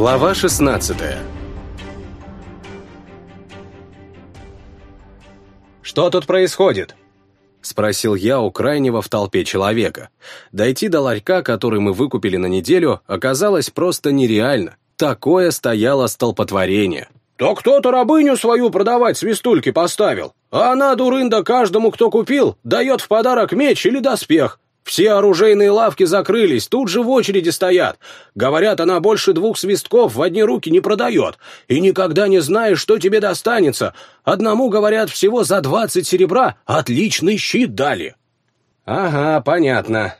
Глава 16 «Что тут происходит?» — спросил я у крайнего в толпе человека. Дойти до ларька, который мы выкупили на неделю, оказалось просто нереально. Такое стояло столпотворение. «То кто-то рабыню свою продавать свистульки поставил, а она, дурында, каждому, кто купил, дает в подарок меч или доспех. Все оружейные лавки закрылись, тут же в очереди стоят. Говорят, она больше двух свистков в одни руки не продает, и никогда не знаешь, что тебе достанется. Одному, говорят, всего за двадцать серебра отличный щит дали». «Ага, понятно».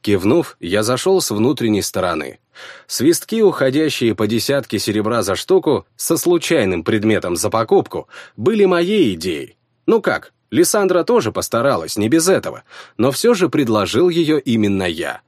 Кивнув, я зашел с внутренней стороны. Свистки, уходящие по десятке серебра за штуку, со случайным предметом за покупку, были моей идеей. Ну как, Лиссандра тоже постаралась, не без этого, но все же предложил ее именно я.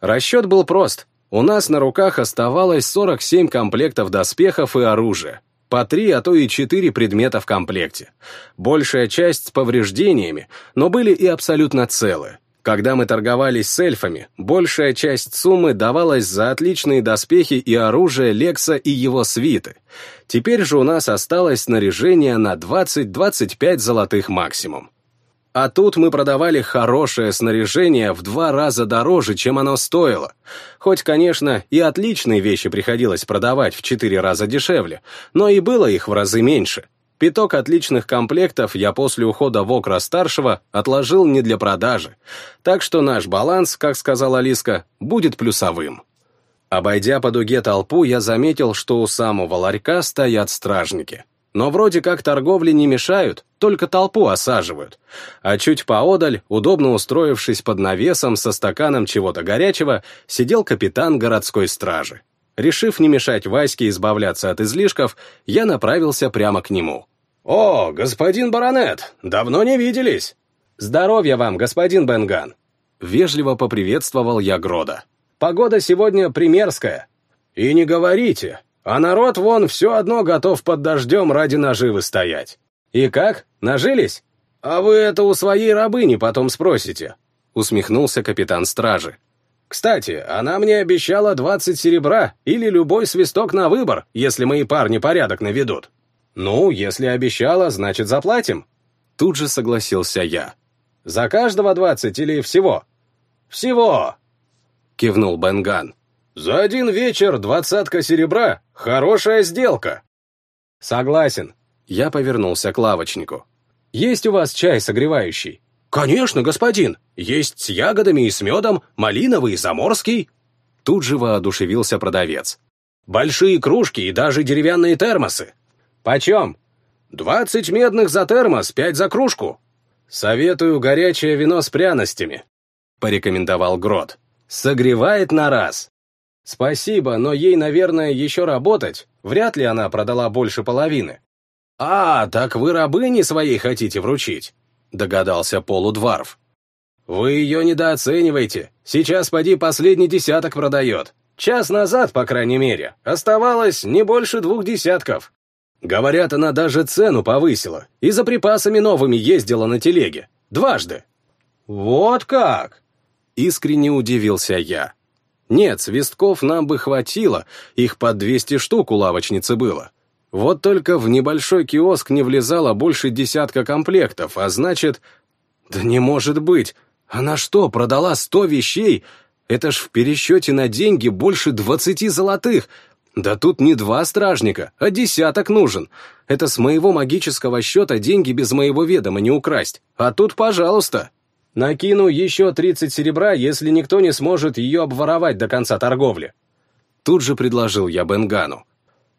Расчет был прост. У нас на руках оставалось 47 комплектов доспехов и оружия. По три, а то и четыре предмета в комплекте. Большая часть с повреждениями, но были и абсолютно целые. Когда мы торговались с эльфами, большая часть суммы давалась за отличные доспехи и оружие Лекса и его свиты. Теперь же у нас осталось снаряжение на 20-25 золотых максимум. А тут мы продавали хорошее снаряжение в два раза дороже, чем оно стоило. Хоть, конечно, и отличные вещи приходилось продавать в четыре раза дешевле, но и было их в разы меньше. Пяток отличных комплектов я после ухода Вокра-старшего отложил не для продажи, так что наш баланс, как сказала Алиска, будет плюсовым. Обойдя по дуге толпу, я заметил, что у самого ларька стоят стражники. Но вроде как торговли не мешают, только толпу осаживают. А чуть поодаль, удобно устроившись под навесом со стаканом чего-то горячего, сидел капитан городской стражи. Решив не мешать Ваське избавляться от излишков, я направился прямо к нему. «О, господин баронет, давно не виделись!» «Здоровья вам, господин Бенган!» Вежливо поприветствовал я Грода. «Погода сегодня примерская». «И не говорите, а народ вон все одно готов под дождем ради наживы стоять». «И как, нажились?» «А вы это у своей рабыни потом спросите», усмехнулся капитан стражи. Кстати, она мне обещала 20 серебра или любой свисток на выбор, если мои парни порядок наведут. Ну, если обещала, значит заплатим. Тут же согласился я. За каждого 20 или всего? Всего, кивнул Бенган. За один вечер двадцатка серебра — хорошая сделка. Согласен. Я повернулся к лавочнику. Есть у вас чай согревающий? «Конечно, господин! Есть с ягодами и с медом, малиновый и заморский!» Тут же воодушевился продавец. «Большие кружки и даже деревянные термосы!» «Почем?» «Двадцать медных за термос, пять за кружку!» «Советую горячее вино с пряностями», — порекомендовал Грот. «Согревает на раз». «Спасибо, но ей, наверное, еще работать. Вряд ли она продала больше половины». «А, так вы рабыне своей хотите вручить?» догадался полудварф. «Вы ее недооцениваете. Сейчас поди последний десяток продает. Час назад, по крайней мере, оставалось не больше двух десятков. Говорят, она даже цену повысила и за припасами новыми ездила на телеге. Дважды». «Вот как?» Искренне удивился я. Нет, свистков нам бы хватило, их по 200 штук у лавочницы было. Вот только в небольшой киоск не влезало больше десятка комплектов, а значит... Да не может быть! Она что, продала сто вещей? Это ж в пересчете на деньги больше двадцати золотых. Да тут не два стражника, а десяток нужен. Это с моего магического счета деньги без моего ведома не украсть. А тут, пожалуйста. Накину еще тридцать серебра, если никто не сможет ее обворовать до конца торговли. Тут же предложил я Бенгану.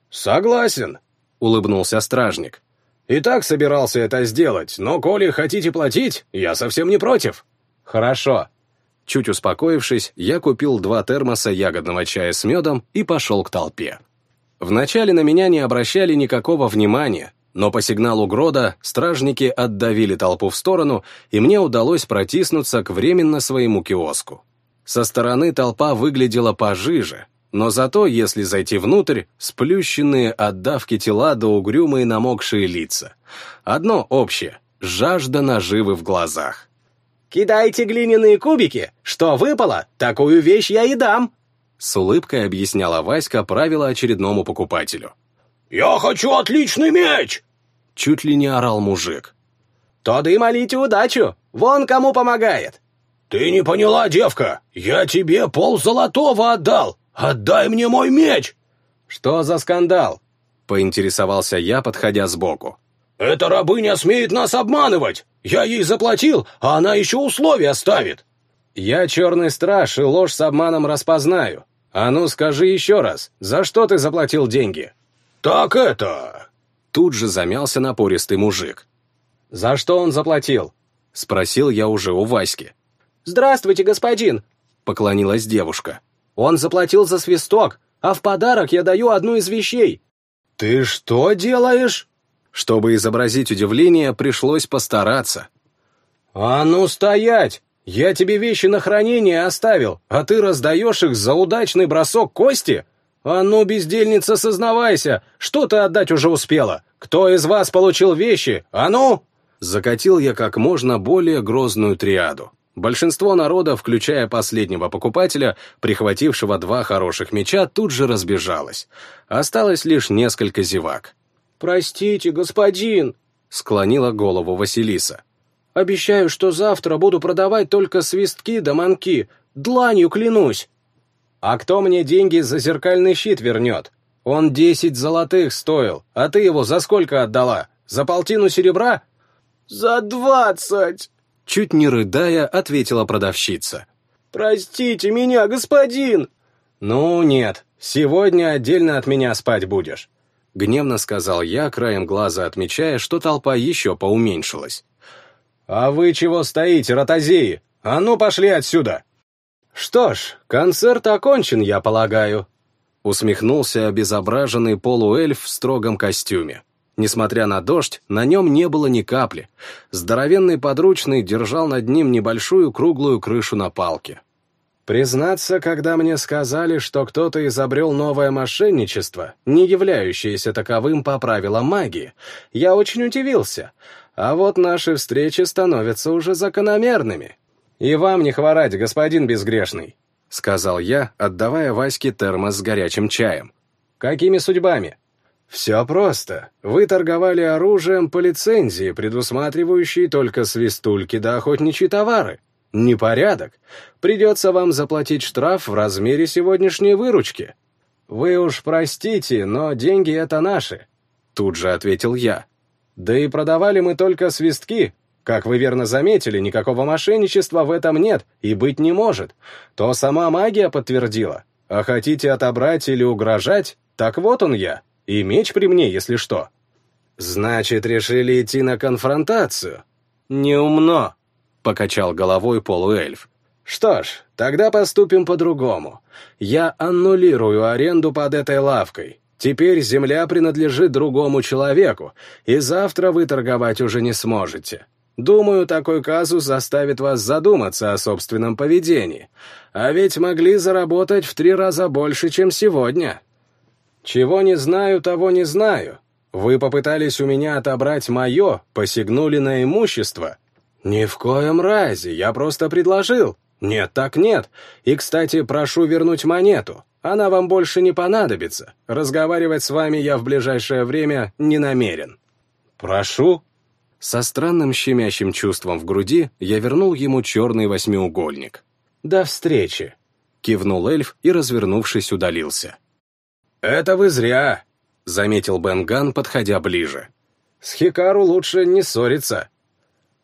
«Согласен», — улыбнулся стражник. «И так собирался это сделать, но коли хотите платить, я совсем не против». «Хорошо». Чуть успокоившись, я купил два термоса ягодного чая с медом и пошел к толпе. Вначале на меня не обращали никакого внимания, но по сигналу Грода стражники отдавили толпу в сторону, и мне удалось протиснуться к временно своему киоску. Со стороны толпа выглядела пожиже, но зато, если зайти внутрь, сплющенные от давки тела до угрюмые намокшие лица. Одно общее — жажда наживы в глазах. «Кидайте глиняные кубики! Что выпало, такую вещь я и дам!» С улыбкой объясняла Васька правила очередному покупателю. «Я хочу отличный меч!» Чуть ли не орал мужик. «Тогда и молите удачу! Вон кому помогает!» «Ты не поняла, девка! Я тебе пол золотого отдал! Отдай мне мой меч!» «Что за скандал?» — поинтересовался я, подходя сбоку. «Эта рабыня смеет нас обманывать! Я ей заплатил, а она еще условия ставит!» «Я черный страж и ложь с обманом распознаю. А ну скажи еще раз, за что ты заплатил деньги?» «Так это...» Тут же замялся напористый мужик. «За что он заплатил?» — спросил я уже у Васьки. «Здравствуйте, господин!» — поклонилась девушка. «Он заплатил за свисток, а в подарок я даю одну из вещей». «Ты что делаешь?» Чтобы изобразить удивление, пришлось постараться. «А ну стоять! Я тебе вещи на хранение оставил, а ты раздаешь их за удачный бросок кости? А ну, бездельница, сознавайся, что ты отдать уже успела? Кто из вас получил вещи? А ну!» Закатил я как можно более грозную триаду. Большинство народа, включая последнего покупателя, прихватившего два хороших меча, тут же разбежалось. Осталось лишь несколько зевак. «Простите, господин», — склонила голову Василиса. «Обещаю, что завтра буду продавать только свистки да манки. Дланью клянусь». «А кто мне деньги за зеркальный щит вернет? Он десять золотых стоил, а ты его за сколько отдала? За полтину серебра?» «За двадцать!» Чуть не рыдая, ответила продавщица. «Простите меня, господин!» «Ну нет, сегодня отдельно от меня спать будешь. Гневно сказал я, краем глаза отмечая, что толпа еще поуменьшилась. «А вы чего стоите, ротозеи? А ну, пошли отсюда!» «Что ж, концерт окончен, я полагаю», — усмехнулся обезображенный полуэльф в строгом костюме. Несмотря на дождь, на нем не было ни капли. Здоровенный подручный держал над ним небольшую круглую крышу на палке. Признаться, когда мне сказали, что кто-то изобрел новое мошенничество, не являющееся таковым по правилам магии, я очень удивился. А вот наши встречи становятся уже закономерными. «И вам не хворать, господин безгрешный», — сказал я, отдавая Ваське термос с горячим чаем. «Какими судьбами?» «Все просто. Вы торговали оружием по лицензии, предусматривающей только свистульки да охотничьи товары. Непорядок. Придется вам заплатить штраф в размере сегодняшней выручки. Вы уж простите, но деньги это наши. Тут же ответил я. Да и продавали мы только свистки. Как вы верно заметили, никакого мошенничества в этом нет и быть не может. То сама магия подтвердила. А хотите отобрать или угрожать, так вот он я. И меч при мне, если что. Значит, решили идти на конфронтацию? Неумно покачал головой полуэльф. «Что ж, тогда поступим по-другому. Я аннулирую аренду под этой лавкой. Теперь земля принадлежит другому человеку, и завтра вы торговать уже не сможете. Думаю, такой казус заставит вас задуматься о собственном поведении. А ведь могли заработать в три раза больше, чем сегодня. Чего не знаю, того не знаю. Вы попытались у меня отобрать мое, посягнули на имущество, «Ни в коем разе, я просто предложил. Нет, так нет. И, кстати, прошу вернуть монету. Она вам больше не понадобится. Разговаривать с вами я в ближайшее время не намерен». «Прошу?» Со странным щемящим чувством в груди я вернул ему черный восьмиугольник. «До встречи!» — кивнул эльф и, развернувшись, удалился. «Это вы зря!» — заметил Бенган, подходя ближе. «С Хикару лучше не ссориться.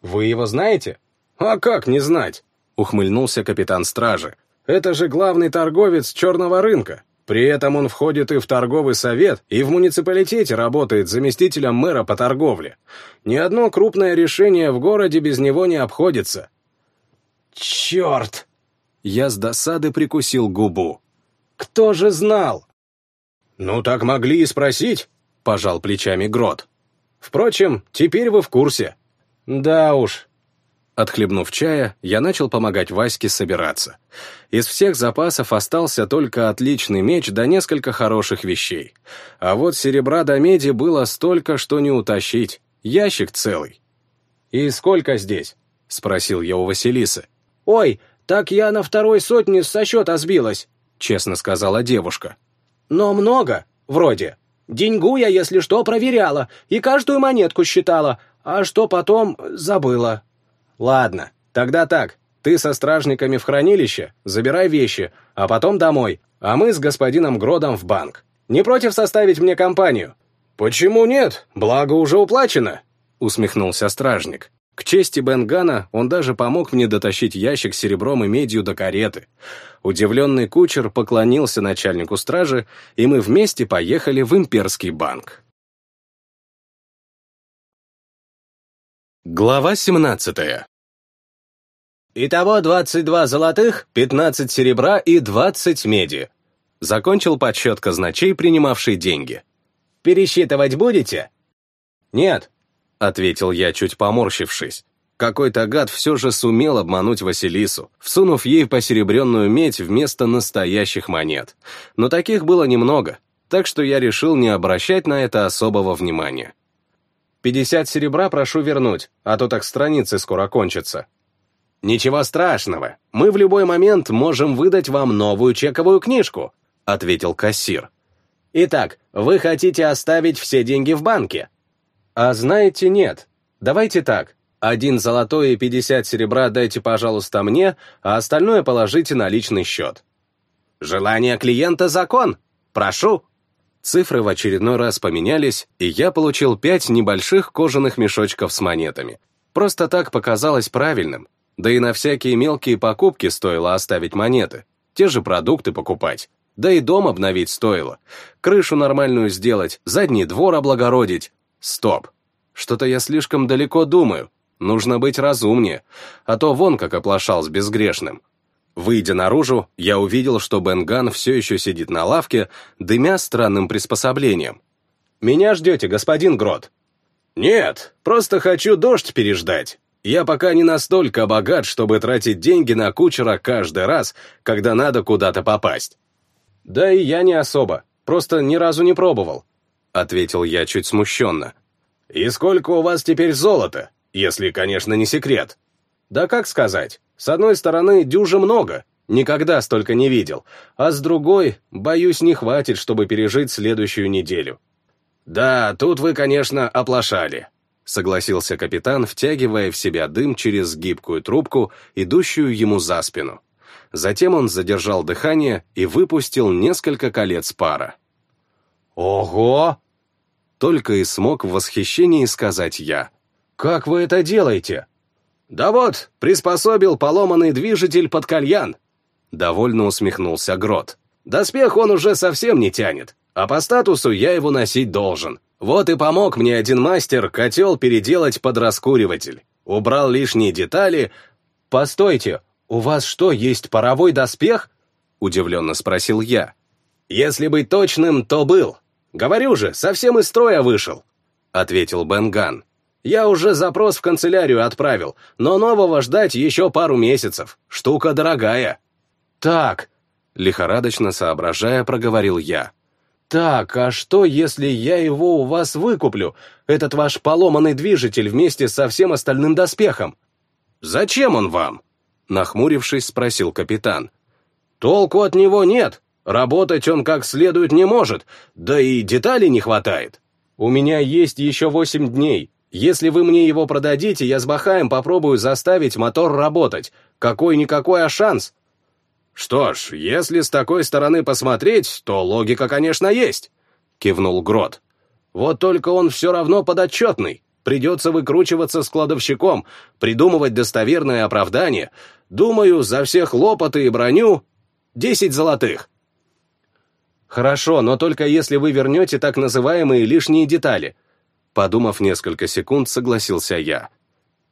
«Вы его знаете?» «А как не знать?» — ухмыльнулся капитан стражи. «Это же главный торговец черного рынка. При этом он входит и в торговый совет, и в муниципалитете работает заместителем мэра по торговле. Ни одно крупное решение в городе без него не обходится». «Черт!» Я с досады прикусил губу. «Кто же знал?» «Ну, так могли и спросить», — пожал плечами Грот. «Впрочем, теперь вы в курсе». Да уж. Отхлебнув чая, я начал помогать Ваське собираться. Из всех запасов остался только отличный меч да несколько хороших вещей. А вот серебра до меди было столько, что не утащить. Ящик целый. «И сколько здесь?» — спросил я у Василисы. «Ой, так я на второй сотне со счета сбилась. честно сказала девушка. «Но много, вроде. Деньгу я, если что, проверяла и каждую монетку считала, а что потом, забыла». «Ладно, тогда так. Ты со стражниками в хранилище, забирай вещи, а потом домой, а мы с господином Гродом в банк. Не против составить мне компанию?» «Почему нет? Благо уже уплачено», — усмехнулся стражник. К чести Бенгана он даже помог мне дотащить ящик с серебром и медью до кареты. Удивленный кучер поклонился начальнику стражи, и мы вместе поехали в имперский банк. Глава 17 «Итого 22 золотых, 15 серебра и 20 меди», закончил подсчет казначей, принимавший деньги. «Пересчитывать будете?» «Нет», ответил я, чуть поморщившись. Какой-то гад все же сумел обмануть Василису, всунув ей посеребренную медь вместо настоящих монет. Но таких было немного, так что я решил не обращать на это особого внимания. «Пятьдесят серебра прошу вернуть, а то так страницы скоро кончатся». «Ничего страшного, мы в любой момент можем выдать вам новую чековую книжку», ответил кассир. «Итак, вы хотите оставить все деньги в банке?» «А знаете, нет. Давайте так. Один золотой и пятьдесят серебра дайте, пожалуйста, мне, а остальное положите на личный счет». «Желание клиента — закон. Прошу». Цифры в очередной раз поменялись, и я получил пять небольших кожаных мешочков с монетами. Просто так показалось правильным. Да и на всякие мелкие покупки стоило оставить монеты. Те же продукты покупать. Да и дом обновить стоило. Крышу нормальную сделать, задний двор облагородить, Стоп. Что-то я слишком далеко думаю. Нужно быть разумнее, а то вон как оплошал с безгрешным. Выйдя наружу, я увидел, что Бенган все еще сидит на лавке, дымя странным приспособлением. «Меня ждете, господин Грот?» «Нет, просто хочу дождь переждать. Я пока не настолько богат, чтобы тратить деньги на кучера каждый раз, когда надо куда-то попасть». «Да и я не особо, просто ни разу не пробовал. — ответил я чуть смущенно. «И сколько у вас теперь золота, если, конечно, не секрет?» «Да как сказать? С одной стороны, дюжи много, никогда столько не видел, а с другой, боюсь, не хватит, чтобы пережить следующую неделю». «Да, тут вы, конечно, оплошали», — согласился капитан, втягивая в себя дым через гибкую трубку, идущую ему за спину. Затем он задержал дыхание и выпустил несколько колец пара. «Ого!» Только и смог в восхищении сказать я. «Как вы это делаете?» «Да вот, приспособил поломанный движитель под кальян», довольно усмехнулся Грот. «Доспех он уже совсем не тянет, а по статусу я его носить должен. Вот и помог мне один мастер котел переделать под раскуриватель. Убрал лишние детали. Постойте, у вас что, есть паровой доспех?» Удивленно спросил я. «Если быть точным, то был. «Говорю же, совсем из строя вышел», — ответил Бенган. «Я уже запрос в канцелярию отправил, но нового ждать еще пару месяцев. Штука дорогая». «Так», — лихорадочно соображая, проговорил я. «Так, а что, если я его у вас выкуплю, этот ваш поломанный движитель вместе со всем остальным доспехом?» «Зачем он вам?» — нахмурившись, спросил капитан. «Толку от него нет. Работать он как следует не может, да и деталей не хватает. У меня есть еще восемь дней. Если вы мне его продадите, я с Бахаем попробую заставить мотор работать. Какой-никакой, а шанс. Что ж, если с такой стороны посмотреть, то логика, конечно, есть, кивнул Грот. Вот только он все равно подотчетный. Придется выкручиваться с кладовщиком, придумывать достоверное оправдание. Думаю, за все хлопоты и броню десять золотых. «Хорошо, но только если вы вернете так называемые лишние детали». Подумав несколько секунд, согласился я.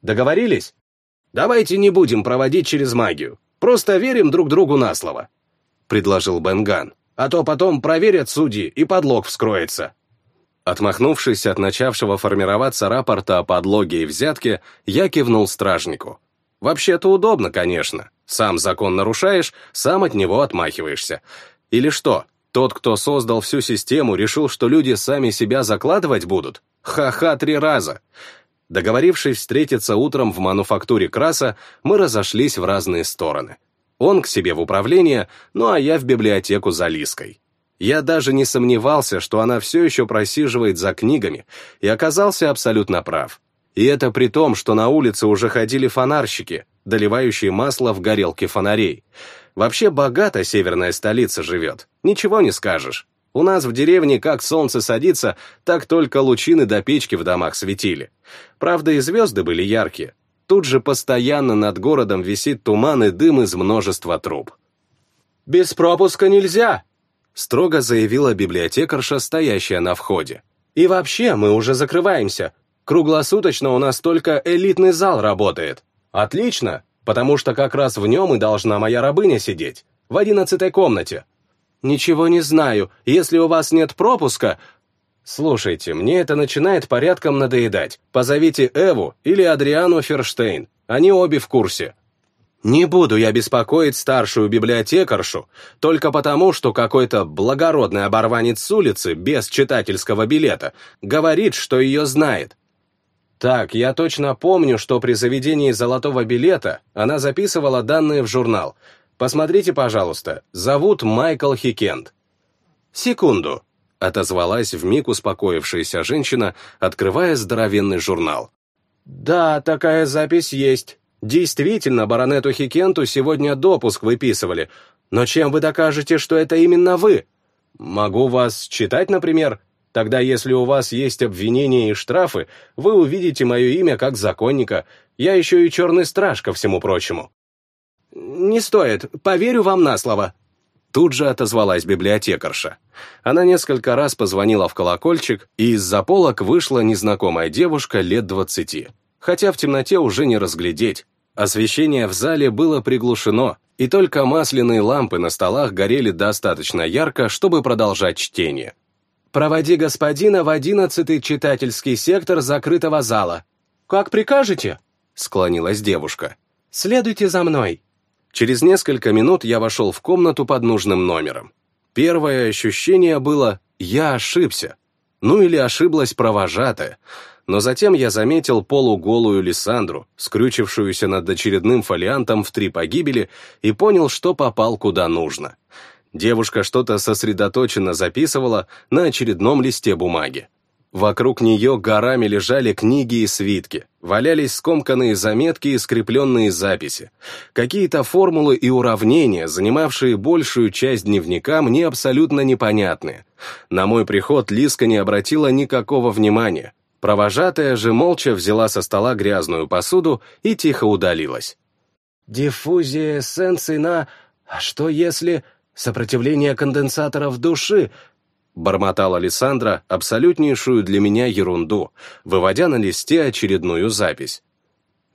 «Договорились? Давайте не будем проводить через магию. Просто верим друг другу на слово», — предложил Бенган. «А то потом проверят судьи, и подлог вскроется». Отмахнувшись от начавшего формироваться рапорта о подлоге и взятке, я кивнул стражнику. «Вообще-то удобно, конечно. Сам закон нарушаешь, сам от него отмахиваешься. Или что, тот, кто создал всю систему, решил, что люди сами себя закладывать будут? Ха-ха три раза. Договорившись встретиться утром в мануфактуре Краса, мы разошлись в разные стороны. Он к себе в управление, ну а я в библиотеку за Лиской. Я даже не сомневался, что она все еще просиживает за книгами, и оказался абсолютно прав. И это при том, что на улице уже ходили фонарщики, доливающие масло в горелки фонарей. Вообще богато северная столица живет, ничего не скажешь. У нас в деревне как солнце садится, так только лучины до печки в домах светили. Правда, и звезды были яркие. Тут же постоянно над городом висит туман и дым из множества труб. «Без пропуска нельзя!» строго заявила библиотекарша, стоящая на входе. «И вообще, мы уже закрываемся. Круглосуточно у нас только элитный зал работает. Отлично, потому что как раз в нем и должна моя рабыня сидеть, в одиннадцатой комнате. Ничего не знаю, если у вас нет пропуска... Слушайте, мне это начинает порядком надоедать. Позовите Эву или Адриану Ферштейн, они обе в курсе. Не буду я беспокоить старшую библиотекаршу только потому, что какой-то благородный оборванец с улицы без читательского билета говорит, что ее знает. Так, я точно помню, что при заведении золотого билета она записывала данные в журнал. Посмотрите, пожалуйста, зовут Майкл Хикент. Секунду, отозвалась вмиг успокоившаяся женщина, открывая здоровенный журнал. Да, такая запись есть. Действительно, баронету Хикенту сегодня допуск выписывали. Но чем вы докажете, что это именно вы? Могу вас читать, например? Тогда, если у вас есть обвинения и штрафы, вы увидите мое имя как законника. Я еще и черный страж, ко всему прочему». «Не стоит, поверю вам на слово». Тут же отозвалась библиотекарша. Она несколько раз позвонила в колокольчик, и из-за полок вышла незнакомая девушка лет двадцати. Хотя в темноте уже не разглядеть. Освещение в зале было приглушено, и только масляные лампы на столах горели достаточно ярко, чтобы продолжать чтение. «Проводи господина в одиннадцатый читательский сектор закрытого зала». «Как прикажете?» — склонилась девушка. «Следуйте за мной». Через несколько минут я вошел в комнату под нужным номером. Первое ощущение было «я ошибся». Ну или ошиблась провожатая. Но затем я заметил полуголую Лиссандру, скрючившуюся над очередным фолиантом в три погибели, и понял, что попал куда нужно. Девушка что-то сосредоточенно записывала на очередном листе бумаги. Вокруг нее горами лежали книги и свитки, валялись скомканные заметки и скрепленные записи. Какие-то формулы и уравнения, занимавшие большую часть дневника, мне абсолютно непонятны. На мой приход Лиска не обратила никакого внимания. Провожатая же молча взяла со стола грязную посуду и тихо удалилась. «Диффузия эссенций на... А что если...» сопротивление конденсаторов души, бормотала Александра абсолютнейшую для меня ерунду, выводя на листе очередную запись.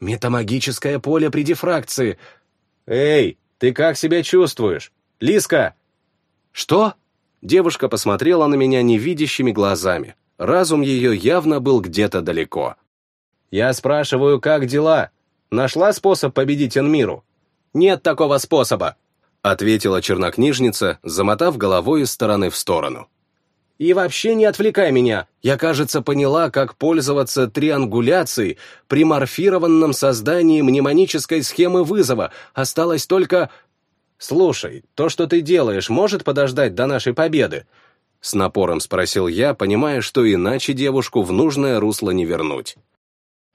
«Метамагическое поле при дифракции». «Эй, ты как себя чувствуешь? Лиска!» «Что?» Девушка посмотрела на меня невидящими глазами. Разум ее явно был где-то далеко. «Я спрашиваю, как дела? Нашла способ победить Энмиру?» «Нет такого способа!» ответила чернокнижница, замотав головой из стороны в сторону. «И вообще не отвлекай меня. Я, кажется, поняла, как пользоваться триангуляцией при морфированном создании мнемонической схемы вызова. Осталось только... Слушай, то, что ты делаешь, может подождать до нашей победы?» С напором спросил я, понимая, что иначе девушку в нужное русло не вернуть.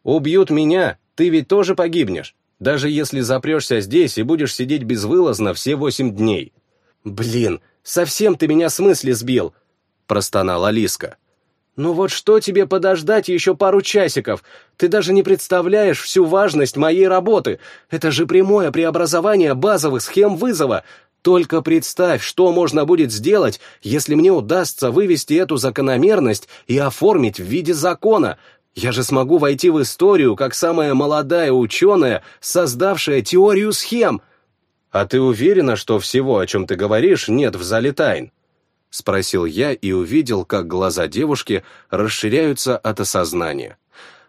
«Убьют меня, ты ведь тоже погибнешь даже если запрешься здесь и будешь сидеть безвылазно все восемь дней. «Блин, совсем ты меня с мысли сбил!» — простонала Лиска. «Ну вот что тебе подождать еще пару часиков? Ты даже не представляешь всю важность моей работы. Это же прямое преобразование базовых схем вызова. Только представь, что можно будет сделать, если мне удастся вывести эту закономерность и оформить в виде закона. Я же смогу войти в историю как самая молодая ученая, создавшая теорию схем. А ты уверена, что всего, о чем ты говоришь, нет в зале тайн? Спросил я и увидел, как глаза девушки расширяются от осознания.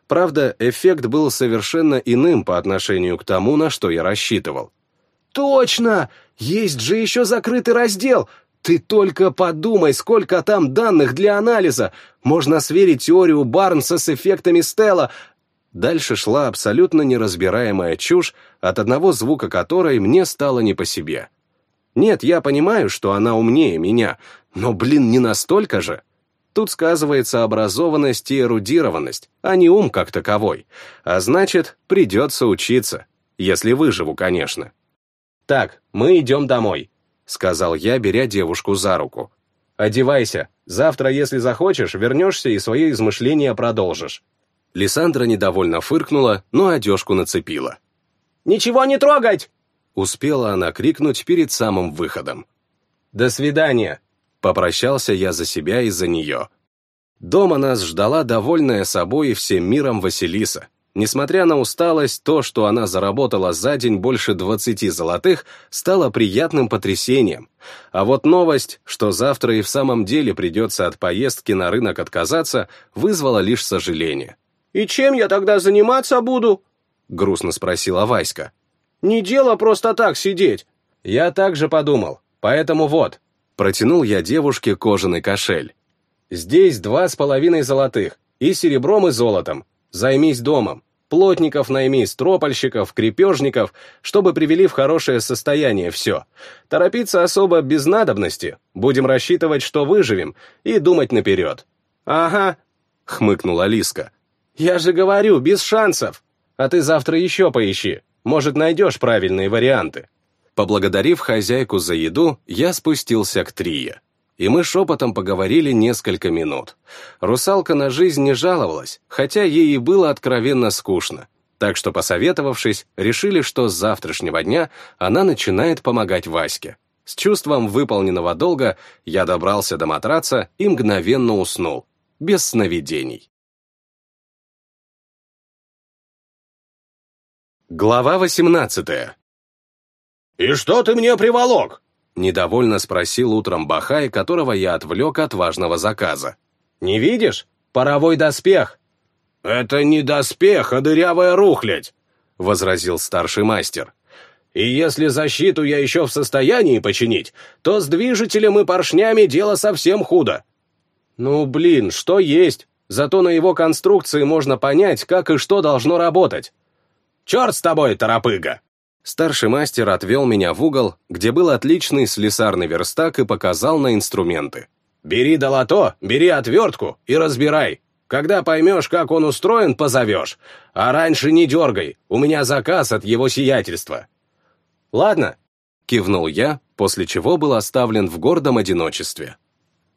Правда, эффект был совершенно иным по отношению к тому, на что я рассчитывал. «Точно! Есть же еще закрытый раздел! Ты только подумай, сколько там данных для анализа. Можно сверить теорию Барнса с эффектами Стелла. Дальше шла абсолютно неразбираемая чушь, от одного звука которой мне стало не по себе. Нет, я понимаю, что она умнее меня, но, блин, не настолько же. Тут сказывается образованность и эрудированность, а не ум как таковой. А значит, придется учиться. Если выживу, конечно. «Так, мы идем домой», — сказал я, беря девушку за руку. «Одевайся. Завтра, если захочешь, вернешься и свои измышления продолжишь». Лиссандра недовольно фыркнула, но одежку нацепила. «Ничего не трогать!» Успела она крикнуть перед самым выходом. «До свидания!» Попрощался я за себя и за нее. Дома нас ждала довольная собой и всем миром Василиса. Несмотря на усталость, то, что она заработала за день больше 20 золотых, стало приятным потрясением. А вот новость, что завтра и в самом деле придется от поездки на рынок отказаться, вызвала лишь сожаление. «И чем я тогда заниматься буду?» — грустно спросила Васька. «Не дело просто так сидеть». Я также подумал, поэтому вот. Протянул я девушке кожаный кошель. Здесь два с половиной золотых, и серебром, и золотом. Займись домом. Плотников найми, стропольщиков, крепежников, чтобы привели в хорошее состояние все. Торопиться особо без надобности. Будем рассчитывать, что выживем, и думать наперед. «Ага», — хмыкнула Лиска. «Я же говорю, без шансов. А ты завтра еще поищи. Может, найдешь правильные варианты». Поблагодарив хозяйку за еду, я спустился к Трие и мы шепотом поговорили несколько минут. Русалка на жизнь не жаловалась, хотя ей и было откровенно скучно. Так что, посоветовавшись, решили, что с завтрашнего дня она начинает помогать Ваське. С чувством выполненного долга я добрался до матраца и мгновенно уснул, без сновидений. Глава 18 «И что ты мне приволок?» Недовольно спросил утром Бахай, которого я отвлек от важного заказа. «Не видишь? Паровой доспех!» «Это не доспех, а дырявая рухлядь!» — возразил старший мастер. «И если защиту я еще в состоянии починить, то с движителем и поршнями дело совсем худо». «Ну, блин, что есть? Зато на его конструкции можно понять, как и что должно работать». «Черт с тобой, торопыга!» Старший мастер отвел меня в угол, где был отличный слесарный верстак и показал на инструменты. «Бери долото, бери отвертку и разбирай. Когда поймешь, как он устроен, позовешь. А раньше не дергай, у меня заказ от его сиятельства». «Ладно», — кивнул я, после чего был оставлен в гордом одиночестве.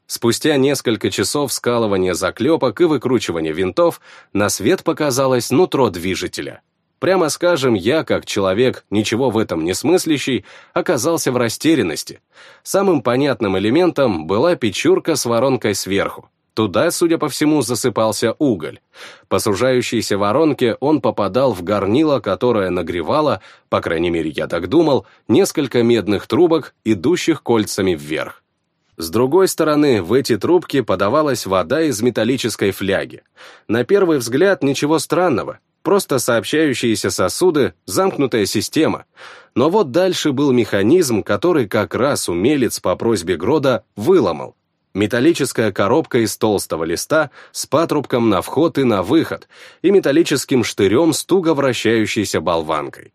Спустя несколько часов скалывания заклепок и выкручивания винтов на свет показалось нутро движителя — Прямо скажем, я, как человек, ничего в этом не смыслящий, оказался в растерянности. Самым понятным элементом была печурка с воронкой сверху. Туда, судя по всему, засыпался уголь. По сужающейся воронке он попадал в горнило, которое нагревало, по крайней мере, я так думал, несколько медных трубок, идущих кольцами вверх. С другой стороны, в эти трубки подавалась вода из металлической фляги. На первый взгляд ничего странного, просто сообщающиеся сосуды, замкнутая система. Но вот дальше был механизм, который как раз умелец по просьбе Грода выломал. Металлическая коробка из толстого листа с патрубком на вход и на выход и металлическим штырем с туго вращающейся болванкой.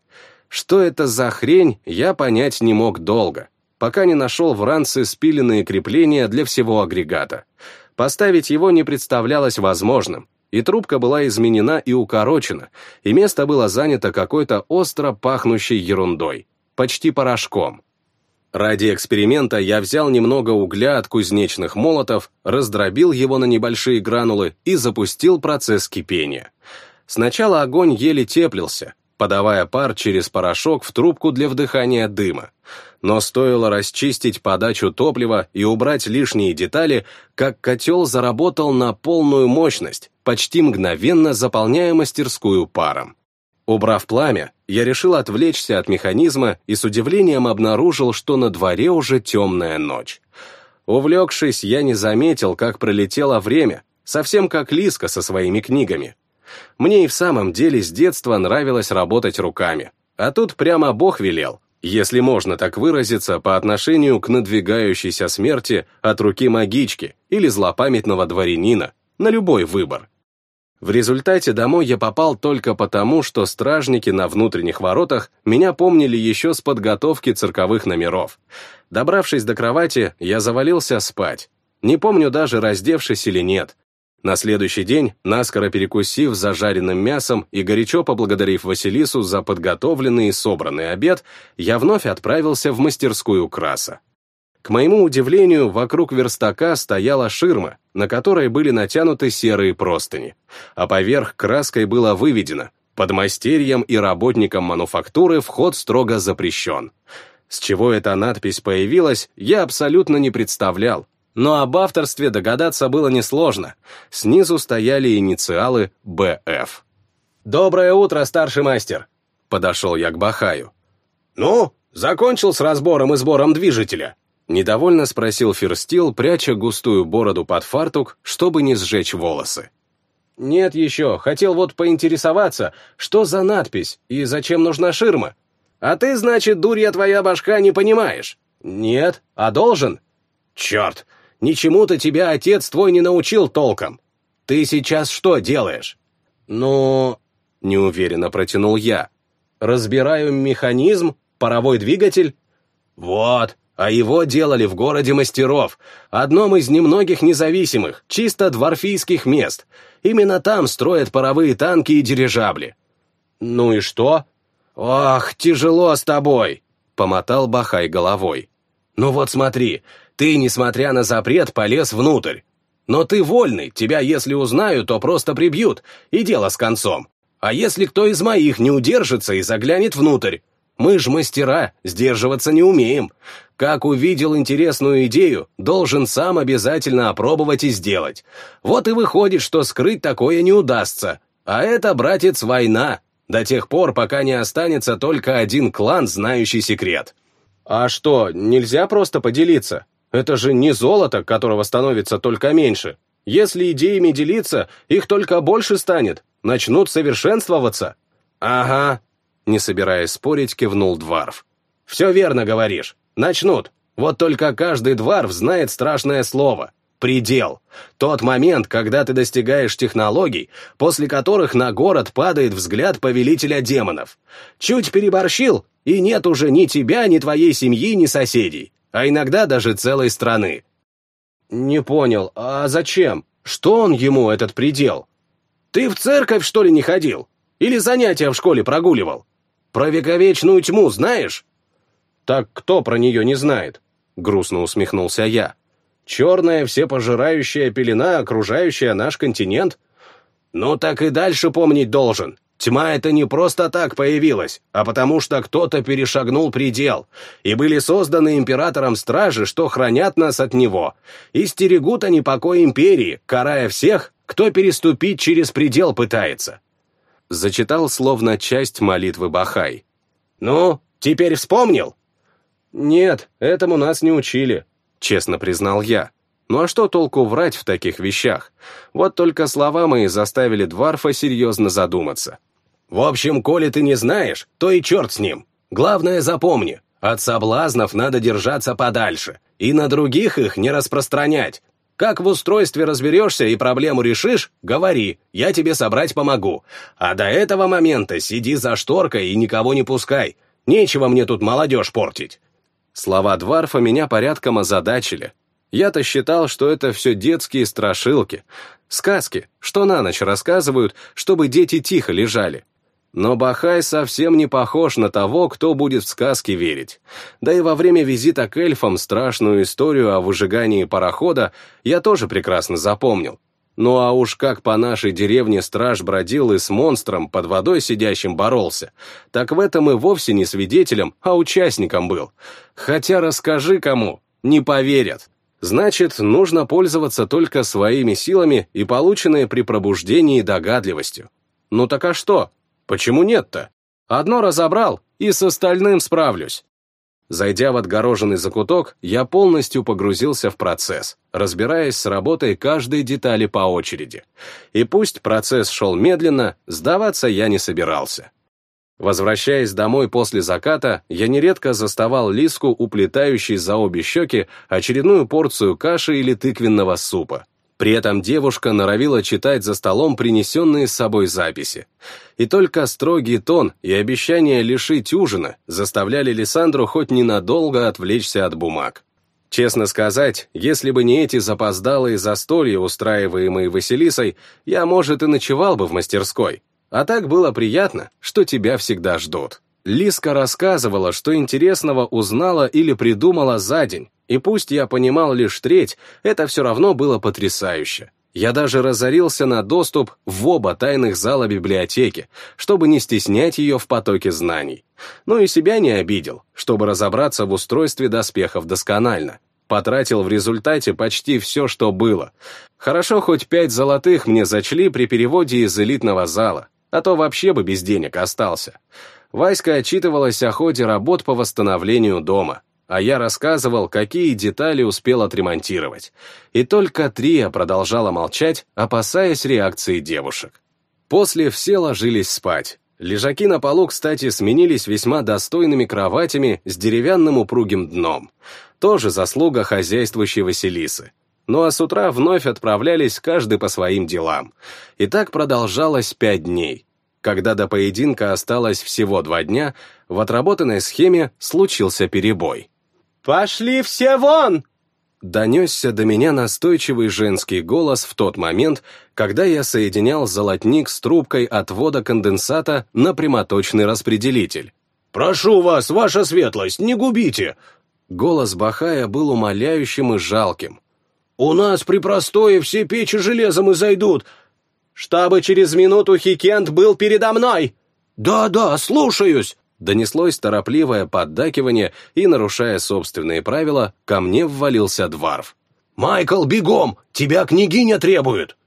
Что это за хрень, я понять не мог долго, пока не нашел в ранце спиленные крепления для всего агрегата. Поставить его не представлялось возможным, и трубка была изменена и укорочена, и место было занято какой-то остро пахнущей ерундой, почти порошком. Ради эксперимента я взял немного угля от кузнечных молотов, раздробил его на небольшие гранулы и запустил процесс кипения. Сначала огонь еле теплился, подавая пар через порошок в трубку для вдыхания дыма. Но стоило расчистить подачу топлива и убрать лишние детали, как котел заработал на полную мощность, почти мгновенно заполняя мастерскую паром. Убрав пламя, я решил отвлечься от механизма и с удивлением обнаружил, что на дворе уже темная ночь. Увлекшись, я не заметил, как пролетело время, совсем как Лиска со своими книгами. Мне и в самом деле с детства нравилось работать руками. А тут прямо Бог велел, если можно так выразиться, по отношению к надвигающейся смерти от руки магички или злопамятного дворянина, на любой выбор. В результате домой я попал только потому, что стражники на внутренних воротах меня помнили еще с подготовки цирковых номеров. Добравшись до кровати, я завалился спать. Не помню даже, раздевшись или нет. На следующий день, наскоро перекусив зажаренным мясом и горячо поблагодарив Василису за подготовленный и собранный обед, я вновь отправился в мастерскую краса. К моему удивлению, вокруг верстака стояла ширма, на которой были натянуты серые простыни, а поверх краской было выведено «Под мастерьем и работникам мануфактуры вход строго запрещен». С чего эта надпись появилась, я абсолютно не представлял, но об авторстве догадаться было несложно. Снизу стояли инициалы «БФ». «Доброе утро, старший мастер!» Подошел я к Бахаю. «Ну, закончил с разбором и сбором движителя?» Недовольно спросил Ферстил, пряча густую бороду под фартук, чтобы не сжечь волосы. «Нет еще. Хотел вот поинтересоваться, что за надпись и зачем нужна ширма? А ты, значит, дурья твоя башка, не понимаешь?» «Нет. А должен?» «Черт! Ничему-то тебя отец твой не научил толком. Ты сейчас что делаешь?» «Ну...» — неуверенно протянул я. «Разбираю механизм, паровой двигатель?» «Вот, а его делали в городе мастеров, одном из немногих независимых, чисто дворфийских мест. Именно там строят паровые танки и дирижабли. Ну и что? Ох, тяжело с тобой, помотал Бахай головой. Ну вот смотри, ты, несмотря на запрет, полез внутрь. Но ты вольный, тебя если узнают, то просто прибьют, и дело с концом. А если кто из моих не удержится и заглянет внутрь? Мы ж мастера, сдерживаться не умеем. Как увидел интересную идею, должен сам обязательно опробовать и сделать. Вот и выходит, что скрыть такое не удастся. А это, братец, война. До тех пор, пока не останется только один клан, знающий секрет. А что, нельзя просто поделиться? Это же не золото, которого становится только меньше. Если идеями делиться, их только больше станет. Начнут совершенствоваться. Ага, не собираясь спорить, кивнул Дварф. «Все верно говоришь. Начнут. Вот только каждый Дварф знает страшное слово. Предел. Тот момент, когда ты достигаешь технологий, после которых на город падает взгляд повелителя демонов. Чуть переборщил, и нет уже ни тебя, ни твоей семьи, ни соседей. А иногда даже целой страны. Не понял, а зачем? Что он ему, этот предел? Ты в церковь, что ли, не ходил? Или занятия в школе прогуливал? Про вековечную тьму знаешь?» «Так кто про нее не знает?» — грустно усмехнулся я. «Черная всепожирающая пелена, окружающая наш континент?» «Ну так и дальше помнить должен. Тьма это не просто так появилась, а потому что кто-то перешагнул предел, и были созданы императором стражи, что хранят нас от него, и стерегут они покой империи, карая всех, кто переступить через предел пытается зачитал словно часть молитвы Бахай. «Ну, теперь вспомнил?» «Нет, этому нас не учили», — честно признал я. «Ну а что толку врать в таких вещах? Вот только слова мои заставили Дварфа серьезно задуматься». «В общем, коли ты не знаешь, то и черт с ним. Главное запомни, от соблазнов надо держаться подальше, и на других их не распространять. Как в устройстве разберешься и проблему решишь, говори, я тебе собрать помогу. А до этого момента сиди за шторкой и никого не пускай. Нечего мне тут молодежь портить». Слова Дварфа меня порядком озадачили. Я-то считал, что это все детские страшилки, сказки, что на ночь рассказывают, чтобы дети тихо лежали. Но Бахай совсем не похож на того, кто будет в сказки верить. Да и во время визита к эльфам страшную историю о выжигании парохода я тоже прекрасно запомнил. Ну а уж как по нашей деревне страж бродил и с монстром под водой сидящим боролся, так в этом и вовсе не свидетелем, а участником был. Хотя расскажи кому, не поверят. Значит, нужно пользоваться только своими силами и полученной при пробуждении догадливостью. Ну так а что? Почему нет-то? Одно разобрал, и с остальным справлюсь. Зайдя в отгороженный закуток, я полностью погрузился в процесс, разбираясь с работой каждой детали по очереди. И пусть процесс шел медленно, сдаваться я не собирался. Возвращаясь домой после заката, я нередко заставал Лиску, уплетающей за обе щеки очередную порцию каши или тыквенного супа. При этом девушка норовила читать за столом принесенные с собой записи. И только строгий тон и обещание лишить ужина заставляли Лиссандру хоть ненадолго отвлечься от бумаг. Честно сказать, если бы не эти запоздалые застолья, устраиваемые Василисой, я, может, и ночевал бы в мастерской. А так было приятно, что тебя всегда ждут. Лиска рассказывала, что интересного узнала или придумала за день, и пусть я понимал лишь треть, это все равно было потрясающе. Я даже разорился на доступ в оба тайных зала библиотеки, чтобы не стеснять ее в потоке знаний. Ну и себя не обидел, чтобы разобраться в устройстве доспехов досконально. Потратил в результате почти все, что было. Хорошо, хоть пять золотых мне зачли при переводе из элитного зала, а то вообще бы без денег остался. Васька отчитывалась о ходе работ по восстановлению дома, а я рассказывал, какие детали успел отремонтировать. И только Трия продолжала молчать, опасаясь реакции девушек. После все ложились спать. Лежаки на полу, кстати, сменились весьма достойными кроватями с деревянным упругим дном. Тоже заслуга хозяйствующей Василисы. Ну а с утра вновь отправлялись каждый по своим делам. И так продолжалось пять дней. Когда до поединка осталось всего два дня, в отработанной схеме случился перебой. «Пошли все вон!» Донесся до меня настойчивый женский голос в тот момент, когда я соединял золотник с трубкой отвода конденсата на прямоточный распределитель. «Прошу вас, ваша светлость, не губите!» Голос Бахая был умоляющим и жалким. «У нас при простое все печи железом изойдут, чтобы через минуту Хикент был передо мной!» «Да-да, слушаюсь!» Донеслось торопливое поддакивание, и, нарушая собственные правила, ко мне ввалился дворф. «Майкл, бегом! Тебя княгиня требует!»